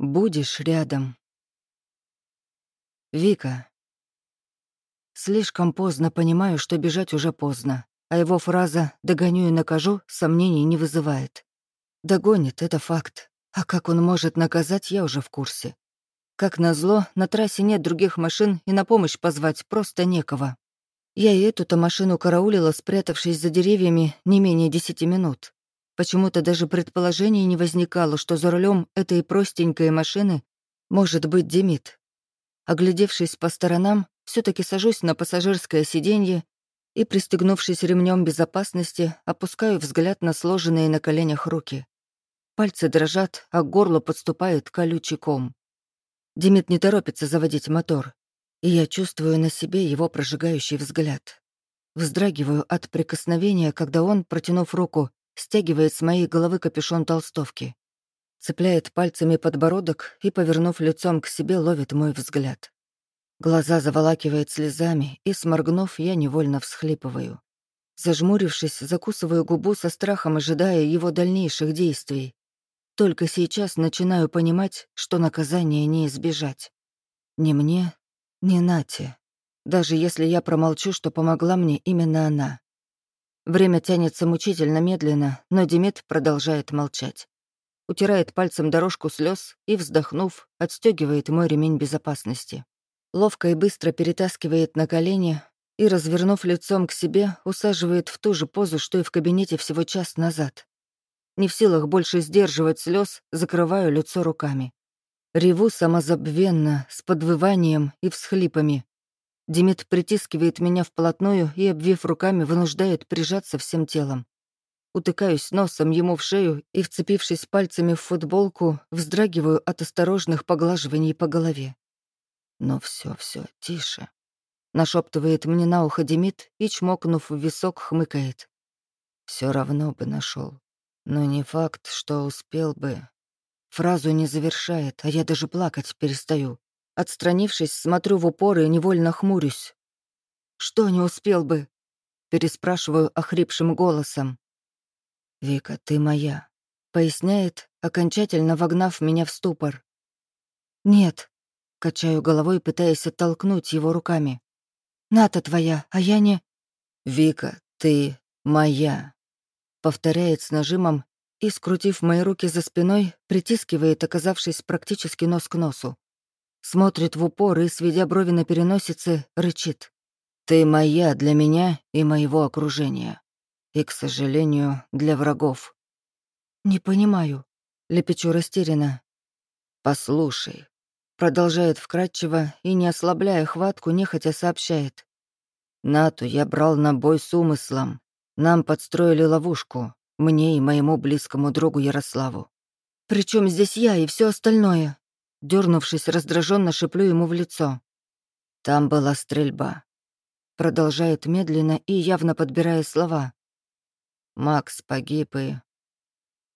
Будешь рядом. Вика. Слишком поздно понимаю, что бежать уже поздно, а его фраза «догоню и накажу» сомнений не вызывает. Догонит — это факт. А как он может наказать, я уже в курсе. Как назло, на трассе нет других машин, и на помощь позвать просто некого. Я и эту-то машину караулила, спрятавшись за деревьями, не менее десяти минут. Почему-то даже предположений не возникало, что за рулем этой простенькой машины может быть Демид. Оглядевшись по сторонам, все таки сажусь на пассажирское сиденье и, пристегнувшись ремнем безопасности, опускаю взгляд на сложенные на коленях руки. Пальцы дрожат, а к горлу подступает колючий. Демид не торопится заводить мотор, и я чувствую на себе его прожигающий взгляд. Вздрагиваю от прикосновения, когда он, протянув руку, стягивает с моей головы капюшон толстовки, цепляет пальцами подбородок и, повернув лицом к себе, ловит мой взгляд. Глаза заволакивает слезами, и, сморгнув, я невольно всхлипываю. Зажмурившись, закусываю губу со страхом, ожидая его дальнейших действий. Только сейчас начинаю понимать, что наказание не избежать. Ни мне, ни Нате. Даже если я промолчу, что помогла мне именно она. Время тянется мучительно медленно, но Демид продолжает молчать. Утирает пальцем дорожку слез и, вздохнув, отстегивает мой ремень безопасности. Ловко и быстро перетаскивает на колени и, развернув лицом к себе, усаживает в ту же позу, что и в кабинете всего час назад. Не в силах больше сдерживать слез, закрываю лицо руками. Реву самозабвенно, с подвыванием и всхлипами, Демид притискивает меня вплотную и, обвив руками, вынуждает прижаться всем телом. Утыкаюсь носом ему в шею и, вцепившись пальцами в футболку, вздрагиваю от осторожных поглаживаний по голове. Но все, все, тише. Нашептывает мне на ухо Демид и, чмокнув в висок, хмыкает. Все равно бы нашел. Но не факт, что успел бы. Фразу не завершает, а я даже плакать перестаю. Отстранившись, смотрю в упор и невольно хмурюсь. «Что не успел бы?» Переспрашиваю охрипшим голосом. «Вика, ты моя», — поясняет, окончательно вогнав меня в ступор. «Нет», — качаю головой, пытаясь оттолкнуть его руками. «Ната твоя, а я не...» «Вика, ты моя», — повторяет с нажимом и, скрутив мои руки за спиной, притискивает, оказавшись практически нос к носу. Смотрит в упор и, сведя брови на переносице, рычит. «Ты моя для меня и моего окружения. И, к сожалению, для врагов». «Не понимаю», — лепечу растерянно. «Послушай», — продолжает вкратчиво и, не ослабляя хватку, нехотя сообщает. «Нату я брал на бой с умыслом. Нам подстроили ловушку, мне и моему близкому другу Ярославу. Причем здесь я и все остальное?» Дернувшись, раздраженно шиплю ему в лицо. Там была стрельба. Продолжает медленно и явно подбирая слова. Макс погиб и...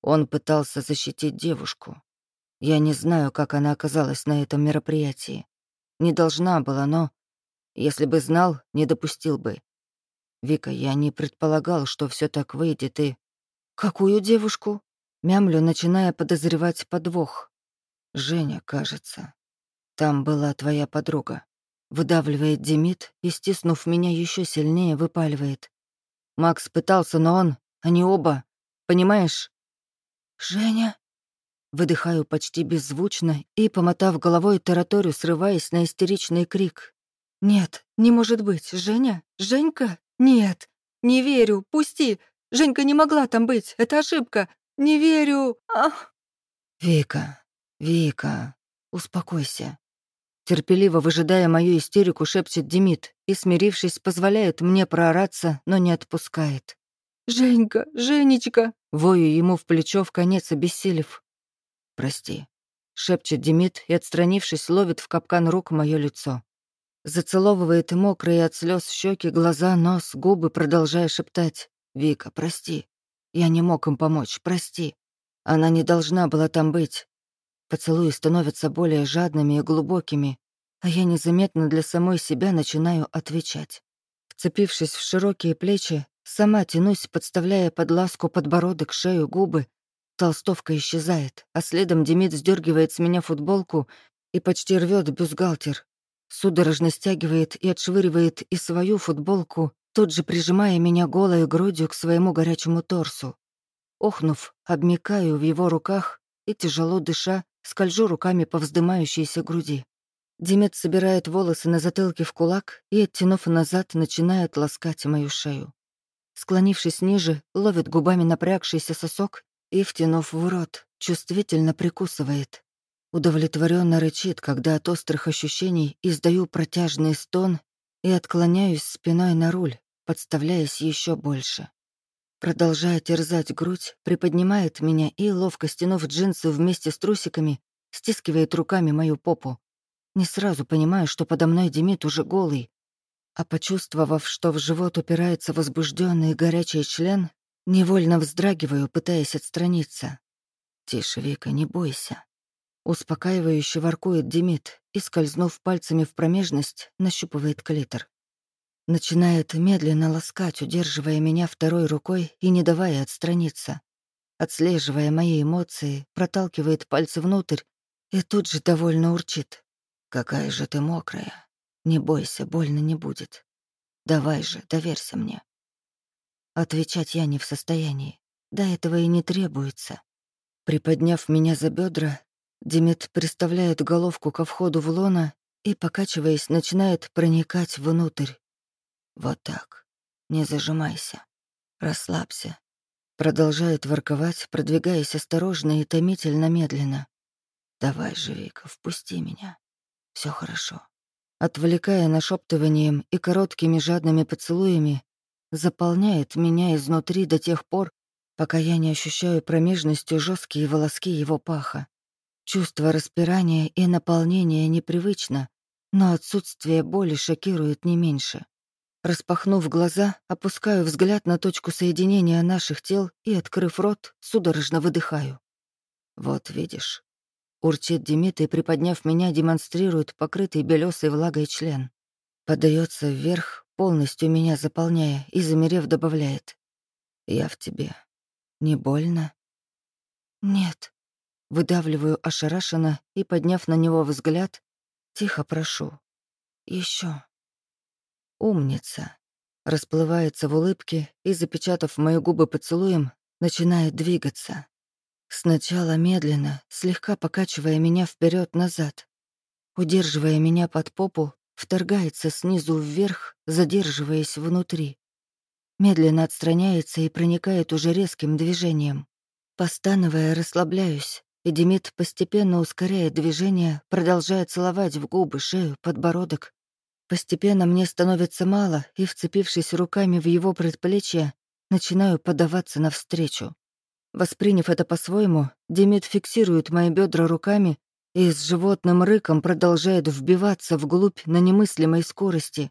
Он пытался защитить девушку. Я не знаю, как она оказалась на этом мероприятии. Не должна была, но... Если бы знал, не допустил бы. Вика, я не предполагал, что все так выйдет и... Какую девушку? Мямлю, начиная подозревать подвох. Женя, кажется. Там была твоя подруга. Выдавливает Демид и, стиснув меня еще сильнее, выпаливает. Макс пытался, но он, они оба, понимаешь? Женя? Выдыхаю почти беззвучно и, помотав головой, тараторю, срываясь на истеричный крик. «Нет, не может быть. Женя? Женька? Нет. Не верю. Пусти. Женька не могла там быть. Это ошибка. Не верю. Ах!» «Вика, «Вика, успокойся». Терпеливо выжидая мою истерику, шепчет Демид и, смирившись, позволяет мне проораться, но не отпускает. «Женька, Женечка!» Вою ему в плечо в конец обессилев. «Прости», — шепчет Демид и, отстранившись, ловит в капкан рук мое лицо. Зацеловывает мокрые от слез щеки, глаза, нос, губы, продолжая шептать. «Вика, прости. Я не мог им помочь, прости. Она не должна была там быть. Поцелуи становятся более жадными и глубокими, а я незаметно для самой себя начинаю отвечать. Вцепившись в широкие плечи, сама тянусь, подставляя под ласку подбородок, шею, губы, Толстовка исчезает, а следом Демид сдергивает с меня футболку и почти рвет бюстгальтер. Судорожно стягивает и отшвыривает и свою футболку, тут же прижимая меня голой грудью к своему горячему торсу. Охнув, обмикаю в его руках и, тяжело дыша, скольжу руками по вздымающейся груди. Демет собирает волосы на затылке в кулак и, оттянув назад, начинает ласкать мою шею. Склонившись ниже, ловит губами напрягшийся сосок и, втянув в рот, чувствительно прикусывает. Удовлетворенно рычит, когда от острых ощущений издаю протяжный стон и отклоняюсь спиной на руль, подставляясь еще больше. Продолжая терзать грудь, приподнимает меня и, ловко стянув джинсы вместе с трусиками, стискивает руками мою попу. Не сразу понимаю, что подо мной Демид уже голый, а почувствовав, что в живот упирается возбужденный горячий член, невольно вздрагиваю, пытаясь отстраниться. «Тише, Вика, не бойся». Успокаивающе воркует Демид и, скользнув пальцами в промежность, нащупывает клитор. Начинает медленно ласкать, удерживая меня второй рукой и не давая отстраниться. Отслеживая мои эмоции, проталкивает пальцы внутрь и тут же довольно урчит. «Какая же ты мокрая! Не бойся, больно не будет. Давай же, доверься мне». Отвечать я не в состоянии. До этого и не требуется. Приподняв меня за бедра, Демид приставляет головку ко входу в лона и, покачиваясь, начинает проникать внутрь. Вот так. Не зажимайся. Расслабься. Продолжает ворковать, продвигаясь осторожно и томительно медленно. Давай же, Вика, впусти меня. Все хорошо. Отвлекая нашептыванием и короткими жадными поцелуями, заполняет меня изнутри до тех пор, пока я не ощущаю промежностью жесткие волоски его паха. Чувство распирания и наполнения непривычно, но отсутствие боли шокирует не меньше. Распахнув глаза, опускаю взгляд на точку соединения наших тел и, открыв рот, судорожно выдыхаю. «Вот видишь, Урчит Демид и, приподняв меня, демонстрирует покрытый белесой влагой член. Подается вверх, полностью меня заполняя, и, замерев, добавляет. «Я в тебе. Не больно?» «Нет». Выдавливаю ошарашенно и, подняв на него взгляд, тихо прошу. Еще. «Умница». Расплывается в улыбке и, запечатав мои губы поцелуем, начинает двигаться. Сначала медленно, слегка покачивая меня вперед назад Удерживая меня под попу, вторгается снизу вверх, задерживаясь внутри. Медленно отстраняется и проникает уже резким движением. Постановая, расслабляюсь, и Демид постепенно ускоряет движение, продолжая целовать в губы, шею, подбородок. Постепенно мне становится мало, и, вцепившись руками в его предплечье, начинаю подаваться навстречу. Восприняв это по-своему, Демид фиксирует мои бедра руками и с животным рыком продолжает вбиваться вглубь на немыслимой скорости.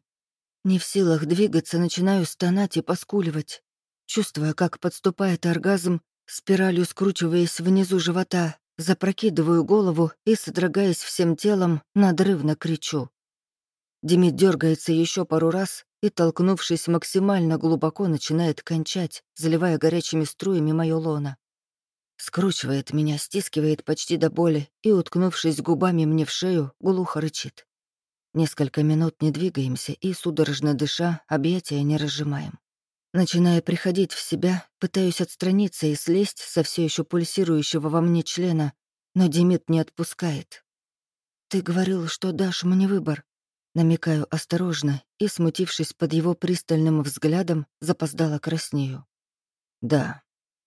Не в силах двигаться, начинаю стонать и поскуливать, чувствуя, как подступает оргазм, спиралью скручиваясь внизу живота, запрокидываю голову и, содрогаясь всем телом, надрывно кричу. Демид дергается еще пару раз и, толкнувшись максимально глубоко, начинает кончать, заливая горячими струями мое лоно. Скручивает меня, стискивает почти до боли и, уткнувшись губами мне в шею, глухо рычит. Несколько минут не двигаемся и, судорожно дыша, объятия не разжимаем. Начиная приходить в себя, пытаюсь отстраниться и слезть со все еще пульсирующего во мне члена, но Демид не отпускает. «Ты говорил, что дашь мне выбор», Намекаю осторожно и, смутившись под его пристальным взглядом, запоздала краснею. «Да».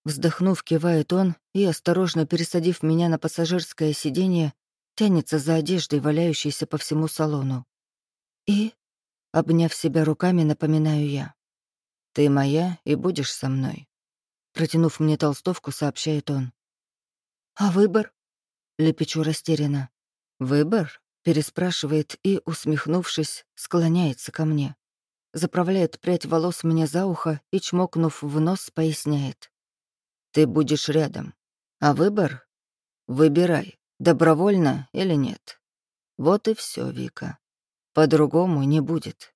Вздохнув, кивает он и, осторожно пересадив меня на пассажирское сиденье, тянется за одеждой, валяющейся по всему салону. «И?» Обняв себя руками, напоминаю я. «Ты моя и будешь со мной», Протянув мне толстовку, сообщает он. «А выбор?» — лепечу растерянно. «Выбор?» Переспрашивает и, усмехнувшись, склоняется ко мне. Заправляет прядь волос мне за ухо и, чмокнув в нос, поясняет. «Ты будешь рядом. А выбор? Выбирай, добровольно или нет. Вот и все, Вика. По-другому не будет».